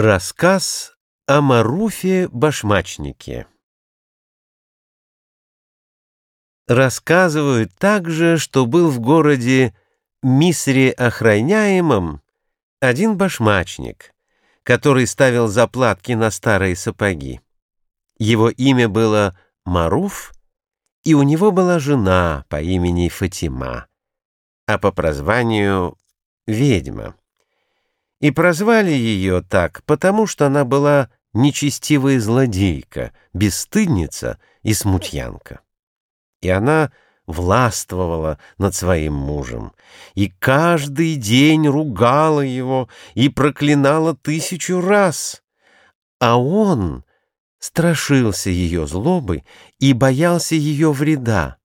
Рассказ о Маруфе-башмачнике Рассказывают также, что был в городе Мисре охраняемом один башмачник, который ставил заплатки на старые сапоги. Его имя было Маруф, и у него была жена по имени Фатима, а по прозванию — ведьма. И прозвали ее так, потому что она была нечестивая злодейка, бесстыдница и смутьянка. И она властвовала над своим мужем, и каждый день ругала его и проклинала тысячу раз. А он страшился ее злобы и боялся ее вреда,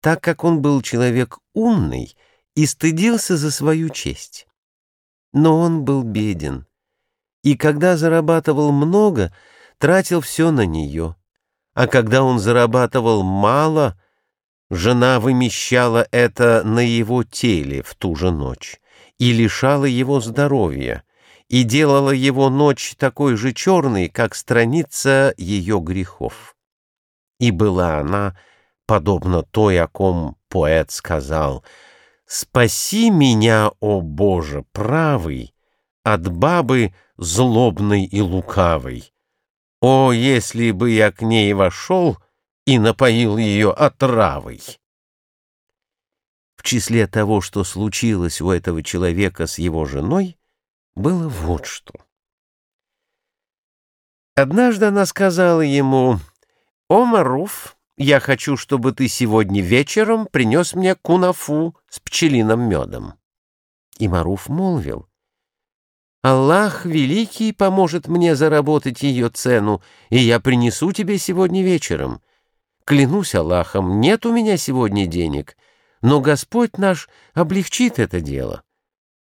так как он был человек умный и стыдился за свою честь. Но он был беден, и когда зарабатывал много, тратил все на нее, а когда он зарабатывал мало, жена вымещала это на его теле в ту же ночь и лишала его здоровья, и делала его ночь такой же черной, как страница ее грехов. И была она, подобно той, о ком поэт сказал — Спаси меня, о Боже, правый, от бабы злобной и лукавой. О, если бы я к ней вошел и напоил ее отравой! В числе того, что случилось у этого человека с его женой, было вот что. Однажды она сказала ему, «О, Маруф, я хочу, чтобы ты сегодня вечером принес мне кунафу с пчелиным медом. И Маруф молвил, «Аллах Великий поможет мне заработать ее цену, и я принесу тебе сегодня вечером. Клянусь Аллахом, нет у меня сегодня денег, но Господь наш облегчит это дело».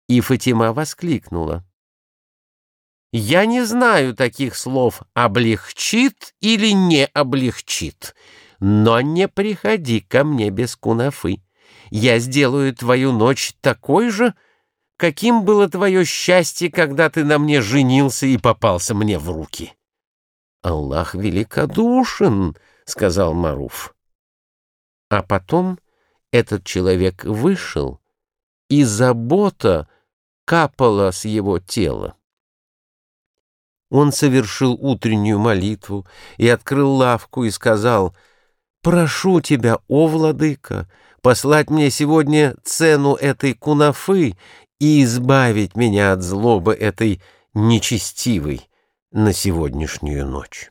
И Фатима воскликнула, «Я не знаю таких слов «облегчит» или «не облегчит». Но не приходи ко мне без кунафы. Я сделаю твою ночь такой же, каким было твое счастье, когда ты на мне женился и попался мне в руки. «Аллах великодушен», — сказал Маруф. А потом этот человек вышел, и забота капала с его тела. Он совершил утреннюю молитву и открыл лавку и сказал — Прошу тебя, о владыка, послать мне сегодня цену этой кунафы и избавить меня от злобы этой нечестивой на сегодняшнюю ночь.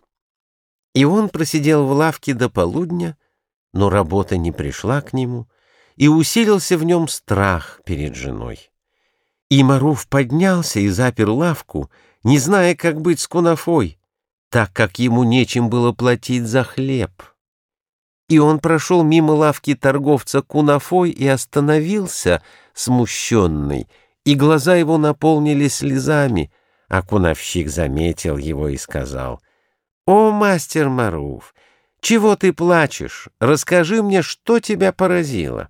И он просидел в лавке до полудня, но работа не пришла к нему, и усилился в нем страх перед женой. И Маруф поднялся и запер лавку, не зная, как быть с кунафой, так как ему нечем было платить за хлеб и он прошел мимо лавки торговца кунафой и остановился, смущенный, и глаза его наполнились слезами, а куновщик заметил его и сказал, «О, мастер Маруф, чего ты плачешь? Расскажи мне, что тебя поразило».